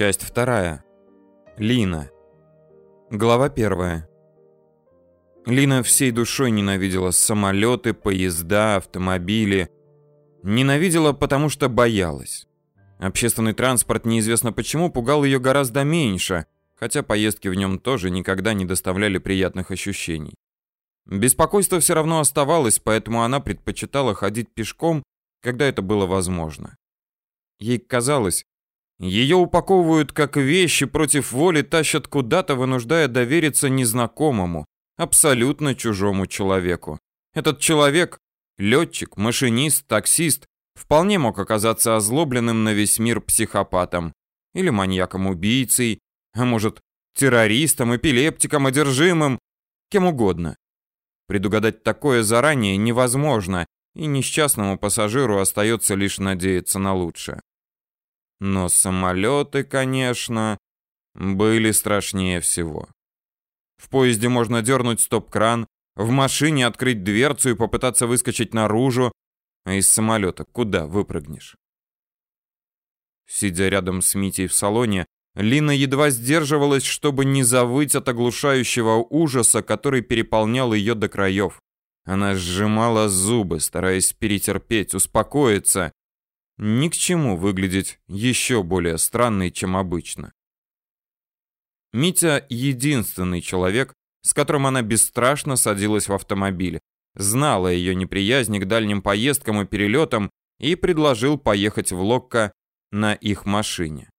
Часть вторая. Лина. Глава первая. Лина всей душой ненавидела самолеты, поезда, автомобили. Ненавидела, потому что боялась. Общественный транспорт неизвестно почему пугал ее гораздо меньше, хотя поездки в нем тоже никогда не доставляли приятных ощущений. Беспокойство все равно оставалось, поэтому она предпочитала ходить пешком, когда это было возможно. Ей казалось, ее упаковывают как вещи, против воли тащат куда-то, вынуждая довериться незнакомому, абсолютно чужому человеку. Этот человек — летчик, машинист, таксист — вполне мог оказаться озлобленным на весь мир психопатом или маньяком-убийцей, а может, террористом, эпилептиком, одержимым, кем угодно. Предугадать такое заранее невозможно, и несчастному пассажиру остается лишь надеяться на лучшее. Но самолеты, конечно, были страшнее всего. В поезде можно дернуть стоп-кран, в машине открыть дверцу и попытаться выскочить наружу, а из самолета куда выпрыгнешь? Сидя рядом с Митей в салоне, Лина едва сдерживалась, чтобы не завыть от оглушающего ужаса, который переполнял ее до краев. Она сжимала зубы, стараясь перетерпеть, успокоиться, ни к чему выглядеть еще более странной, чем обычно. Митя — единственный человек, с которым она бесстрашно садилась в автомобиль, знала ее неприязнь к дальним поездкам и перелетам и предложил поехать в Локко на их машине.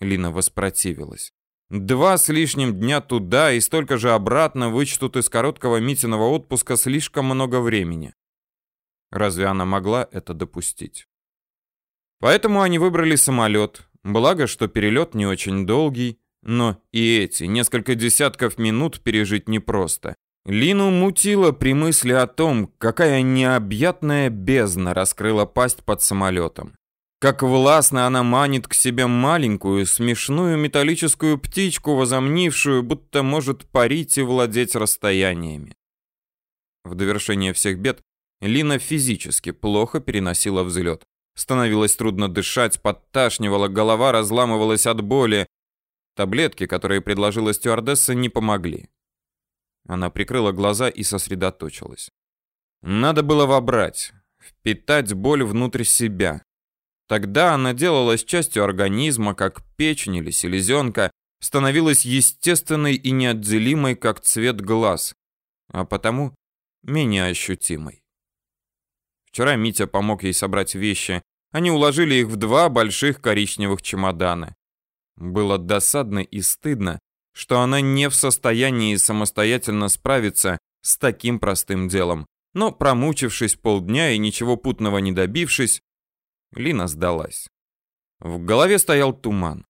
Лина воспротивилась. Два с лишним дня туда и столько же обратно вычтут из короткого Митиного отпуска слишком много времени. Разве она могла это допустить? Поэтому они выбрали самолет. Благо, что перелет не очень долгий, но и эти несколько десятков минут пережить непросто. Лину мутило при мысли о том, какая необъятная бездна раскрыла пасть под самолетом. Как властно она манит к себе маленькую, смешную металлическую птичку, возомнившую, будто может парить и владеть расстояниями. В довершение всех бед Лина физически плохо переносила взлет. Становилось трудно дышать, подташнивала, голова разламывалась от боли. Таблетки, которые предложила стюардесса, не помогли. Она прикрыла глаза и сосредоточилась. Надо было вобрать, впитать боль внутрь себя. Тогда она делалась частью организма, как печень или селезенка, становилась естественной и неотделимой, как цвет глаз, а потому менее ощутимой. Вчера Митя помог ей собрать вещи, они уложили их в два больших коричневых чемодана. Было досадно и стыдно, что она не в состоянии самостоятельно справиться с таким простым делом. Но промучившись полдня и ничего путного не добившись, Лина сдалась. В голове стоял туман.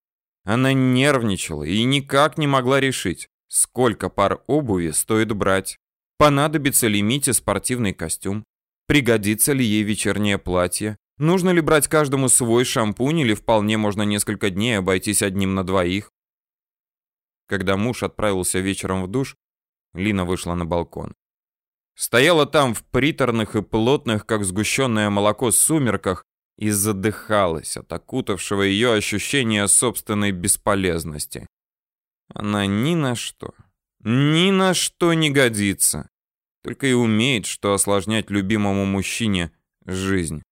Она нервничала и никак не могла решить, сколько пар обуви стоит брать, понадобится ли Мите спортивный костюм, пригодится ли ей вечернее платье, Нужно ли брать каждому свой шампунь или вполне можно несколько дней обойтись одним на двоих? Когда муж отправился вечером в душ, Лина вышла на балкон. Стояла там в приторных и плотных, как сгущенное молоко, сумерках и задыхалась от окутавшего ее ощущения собственной бесполезности. Она ни на что, ни на что не годится. Только и умеет, что осложнять любимому мужчине жизнь.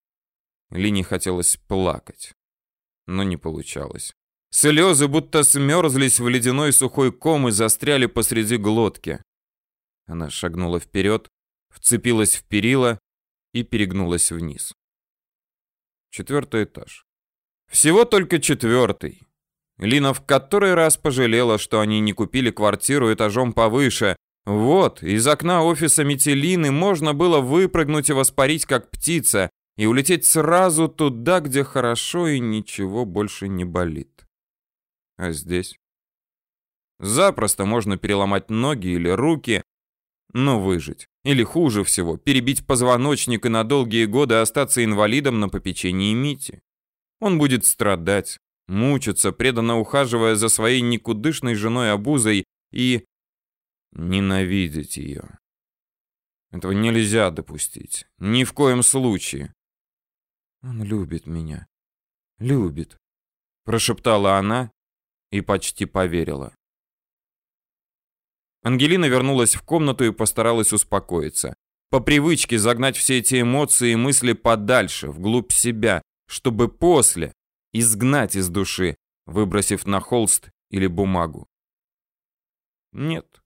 Лине хотелось плакать, но не получалось. Слезы будто смерзлись в ледяной сухой ком и застряли посреди глотки. Она шагнула вперед, вцепилась в перила и перегнулась вниз. Четвертый этаж. Всего только четвертый. Лина в который раз пожалела, что они не купили квартиру этажом повыше. Вот, из окна офиса Метелины можно было выпрыгнуть и воспарить как птица, и улететь сразу туда, где хорошо и ничего больше не болит. А здесь? Запросто можно переломать ноги или руки, но выжить. Или хуже всего, перебить позвоночник и на долгие годы остаться инвалидом на попечении Мити. Он будет страдать, мучиться, преданно ухаживая за своей никудышной женой обузой и ненавидеть ее. Этого нельзя допустить. Ни в коем случае. Он любит меня. Любит, прошептала она и почти поверила. Ангелина вернулась в комнату и постаралась успокоиться. По привычке загнать все эти эмоции и мысли подальше, вглубь себя, чтобы после изгнать из души, выбросив на холст или бумагу. Нет.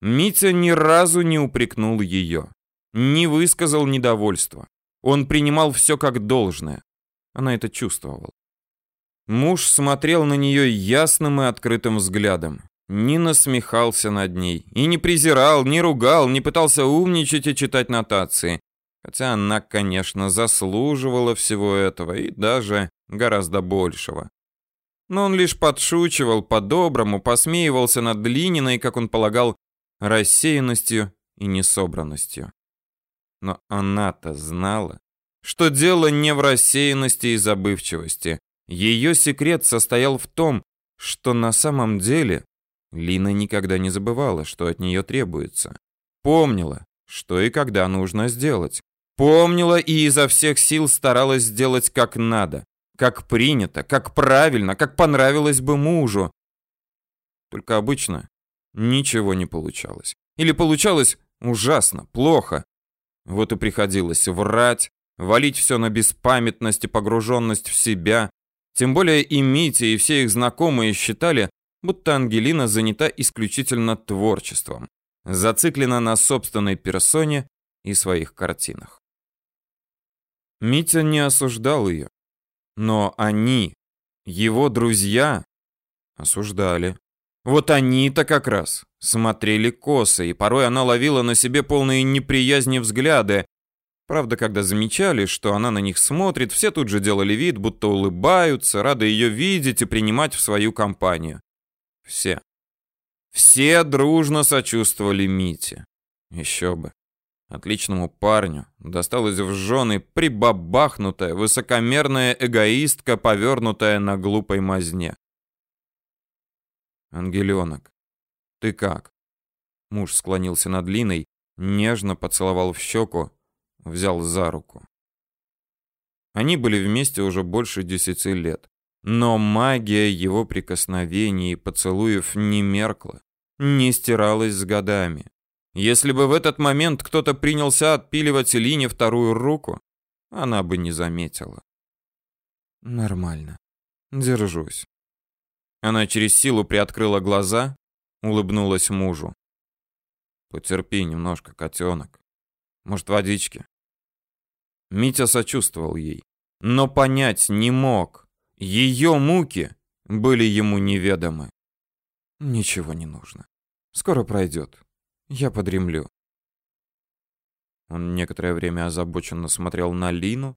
Митя ни разу не упрекнул ее, не высказал недовольства. Он принимал все как должное. Она это чувствовала. Муж смотрел на нее ясным и открытым взглядом. Не насмехался над ней. И не презирал, не ругал, не пытался умничать и читать нотации. Хотя она, конечно, заслуживала всего этого и даже гораздо большего. Но он лишь подшучивал по-доброму, посмеивался над Лининой, как он полагал, рассеянностью и несобранностью. Но она-то знала, что дело не в рассеянности и забывчивости. Ее секрет состоял в том, что на самом деле Лина никогда не забывала, что от нее требуется. Помнила, что и когда нужно сделать. Помнила и изо всех сил старалась сделать как надо, как принято, как правильно, как понравилось бы мужу. Только обычно ничего не получалось. Или получалось ужасно, плохо. Вот и приходилось врать, валить все на беспамятность и погруженность в себя. Тем более и Митя, и все их знакомые считали, будто Ангелина занята исключительно творчеством, зациклена на собственной персоне и своих картинах. Митя не осуждал ее, но они, его друзья, осуждали. Вот они-то как раз смотрели косо, и порой она ловила на себе полные неприязни взгляды. Правда, когда замечали, что она на них смотрит, все тут же делали вид, будто улыбаются, рады ее видеть и принимать в свою компанию. Все. Все дружно сочувствовали Мите. Еще бы. Отличному парню досталась в жены прибабахнутая, высокомерная эгоистка, повернутая на глупой мазне. «Ангеленок, ты как?» Муж склонился над Линой, нежно поцеловал в щеку, взял за руку. Они были вместе уже больше десяти лет. Но магия его прикосновений и поцелуев не меркла, не стиралась с годами. Если бы в этот момент кто-то принялся отпиливать Лине вторую руку, она бы не заметила. Нормально. Держусь. Она через силу приоткрыла глаза, улыбнулась мужу. Потерпи немножко, котенок. Может, водички? Митя сочувствовал ей, но понять не мог. Ее муки были ему неведомы. Ничего не нужно. Скоро пройдет. Я подремлю. Он некоторое время озабоченно смотрел на Лину,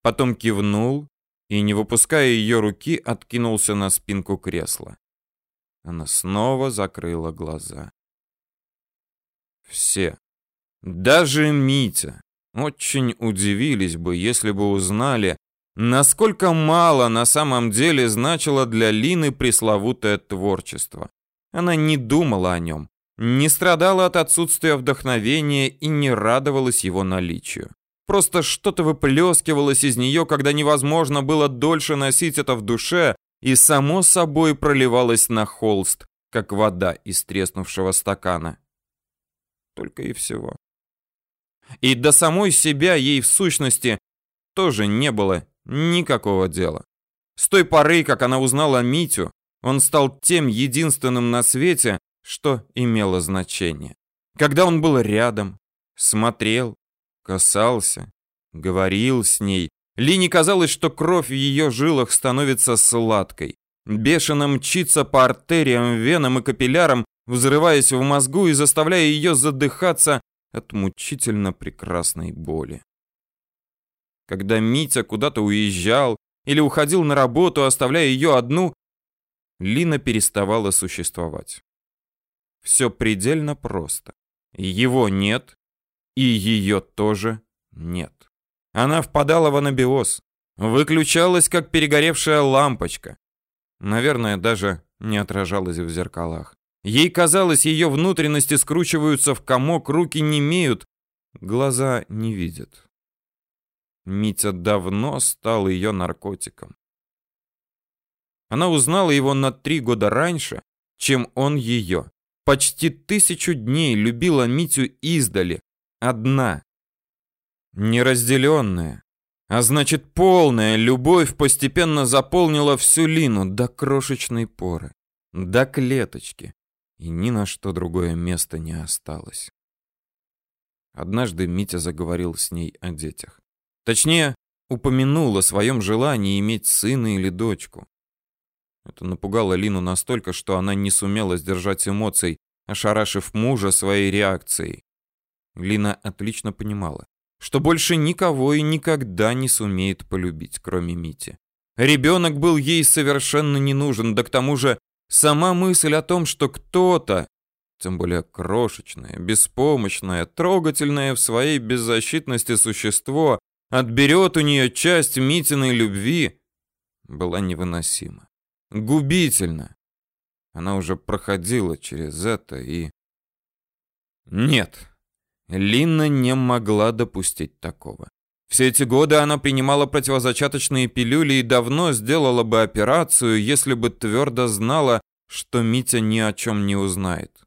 потом кивнул и, не выпуская ее руки, откинулся на спинку кресла. Она снова закрыла глаза. Все, даже Митя, очень удивились бы, если бы узнали, Насколько мало на самом деле значило для Лины пресловутое творчество. Она не думала о нем, не страдала от отсутствия вдохновения и не радовалась его наличию. Просто что-то выплескивалось из нее, когда невозможно было дольше носить это в душе, и само собой проливалось на холст, как вода из треснувшего стакана. Только и всего. И до самой себя ей в сущности тоже не было Никакого дела. С той поры, как она узнала Митю, он стал тем единственным на свете, что имело значение. Когда он был рядом, смотрел, касался, говорил с ней, Лине казалось, что кровь в ее жилах становится сладкой. Бешено мчится по артериям, венам и капиллярам, взрываясь в мозгу и заставляя ее задыхаться от мучительно прекрасной боли. Когда Митя куда-то уезжал или уходил на работу, оставляя ее одну, Лина переставала существовать. Все предельно просто. Его нет, и ее тоже нет. Она впадала в анабиоз, выключалась, как перегоревшая лампочка. Наверное, даже не отражалась в зеркалах. Ей казалось, ее внутренности скручиваются в комок, руки не имеют, глаза не видят. Митя давно стал ее наркотиком. Она узнала его на три года раньше, чем он ее. Почти тысячу дней любила Митю издали, одна. Неразделенная, а значит полная любовь постепенно заполнила всю Лину до крошечной поры, до клеточки, и ни на что другое место не осталось. Однажды Митя заговорил с ней о детях. Точнее, упомянул о своем желании иметь сына или дочку. Это напугало Лину настолько, что она не сумела сдержать эмоций, ошарашив мужа своей реакцией. Лина отлично понимала, что больше никого и никогда не сумеет полюбить, кроме Мити. Ребенок был ей совершенно не нужен, да к тому же сама мысль о том, что кто-то, тем более крошечное, беспомощное, трогательное в своей беззащитности существо, отберет у нее часть Митиной любви, была невыносима. Губительно. Она уже проходила через это и... Нет, Линна не могла допустить такого. Все эти годы она принимала противозачаточные пилюли и давно сделала бы операцию, если бы твердо знала, что Митя ни о чем не узнает.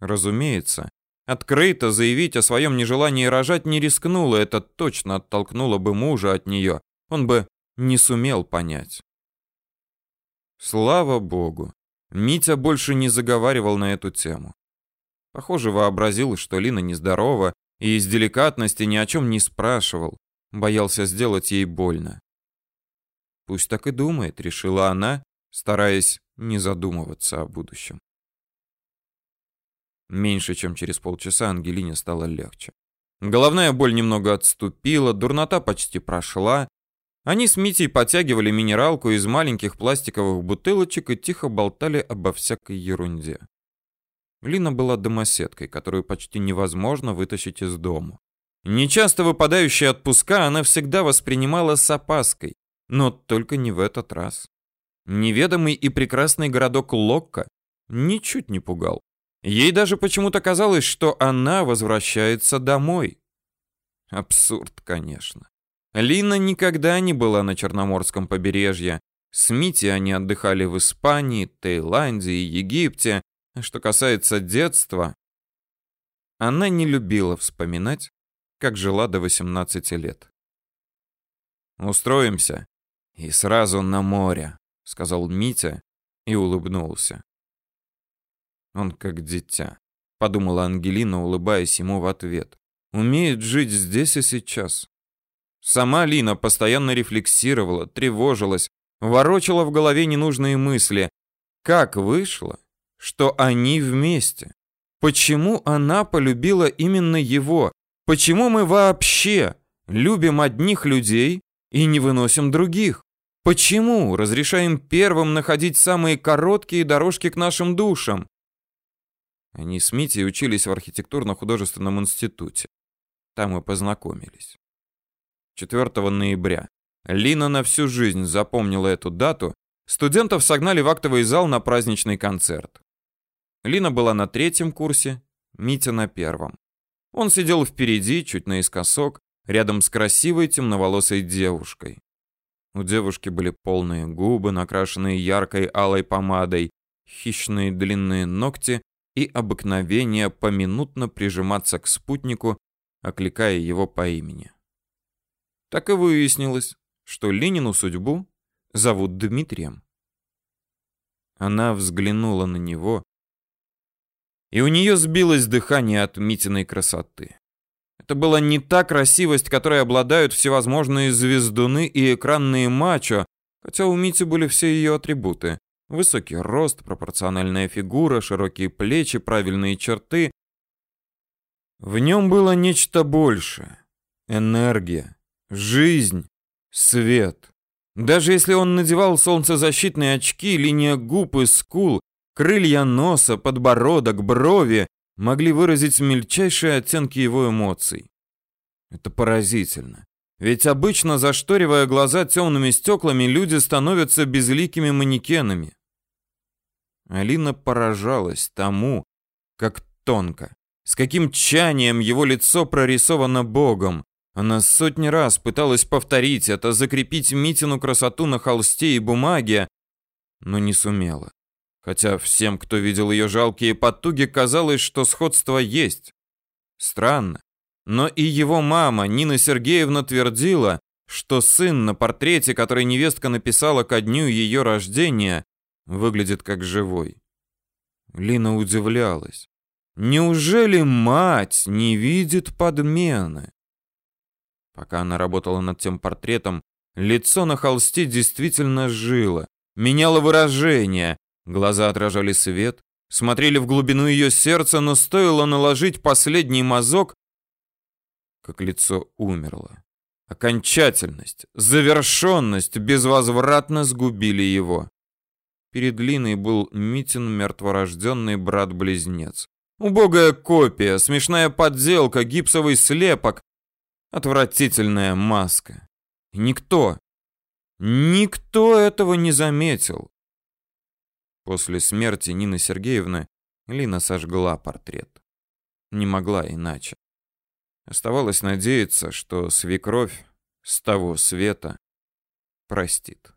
Разумеется, открыто заявить о своем нежелании рожать не рискнула, это точно оттолкнуло бы мужа от нее. Он бы не сумел понять. Слава богу, Митя больше не заговаривал на эту тему. Похоже, вообразил, что Лина нездорова, и из деликатности ни о чем не спрашивал, боялся сделать ей больно. Пусть так и думает, решила она, стараясь не задумываться о будущем. Меньше чем через полчаса Ангелине стало легче. Головная боль немного отступила, дурнота почти прошла, они с Митей подтягивали минералку из маленьких пластиковых бутылочек и тихо болтали обо всякой ерунде. Лина была домоседкой, которую почти невозможно вытащить из дому. Нечасто выпадающие отпуска она всегда воспринимала с опаской, но только не в этот раз. Неведомый и прекрасный городок Локка ничуть не пугал. Ей даже почему-то казалось, что она возвращается домой. Абсурд, конечно. Лина никогда не была на Черноморском побережье. С Мити они отдыхали в Испании, Таиланде и Египте. Что касается детства, она не любила вспоминать, как жила до 18 лет. «Устроимся и сразу на море», — сказал Митя и улыбнулся. Он как дитя, подумала Ангелина, улыбаясь ему в ответ. Умеет жить здесь и сейчас. Сама Лина постоянно рефлексировала, тревожилась, ворочала в голове ненужные мысли. Как вышло, что они вместе? Почему она полюбила именно его? Почему мы вообще любим одних людей и не выносим других? Почему разрешаем первым находить самые короткие дорожки к нашим душам? Они с Митей учились в архитектурно-художественном институте. Там и познакомились. 4 ноября. Лина на всю жизнь запомнила эту дату. Студентов согнали в актовый зал на праздничный концерт. Лина была на третьем курсе, Митя на первом. Он сидел впереди, чуть наискосок, рядом с красивой темноволосой девушкой. У девушки были полные губы, накрашенные яркой алой помадой, хищные длинные ногти и обыкновение поминутно прижиматься к спутнику, окликая его по имени. Так и выяснилось, что Ленину судьбу зовут Дмитрием. Она взглянула на него, и у нее сбилось дыхание от Митиной красоты. Это была не та красивость, которой обладают всевозможные звездуны и экранные мачо, хотя у Мити были все ее атрибуты. Высокий рост, пропорциональная фигура, широкие плечи, правильные черты. В нем было нечто большее. Энергия, Жизнь, свет. Даже если он надевал солнцезащитные очки, линия губ и скул, крылья носа, подбородок, брови могли выразить мельчайшие оттенки его эмоций. Это поразительно. Ведь обычно, зашторивая глаза темными стеклами, люди становятся безликими манекенами. Алина поражалась тому, как тонко, с каким тчанием его лицо прорисовано Богом, она сотни раз пыталась повторить это, закрепить Митину красоту на холсте и бумаге, но не сумела. Хотя всем, кто видел ее жалкие потуги, казалось, что сходство есть. Странно. Но и его мама, Нина Сергеевна, твердила, что сын на портрете, который невестка написала ко дню ее рождения, выглядит как живой. Лина удивлялась. Неужели мать не видит подмены? Пока она работала над тем портретом, лицо на холсте действительно жило, меняло выражение, глаза отражали свет, смотрели в глубину ее сердца, но стоило наложить последний мазок, как лицо умерло. Окончательность, завершенность безвозвратно сгубили его. Перед Линой был Митин мертворожденный брат-близнец. Убогая копия, смешная подделка, гипсовый слепок, отвратительная маска. Никто, никто этого не заметил. После смерти Нины Сергеевны Лина сожгла портрет. Не могла иначе. Оставалось надеяться, что свекровь с того света простит.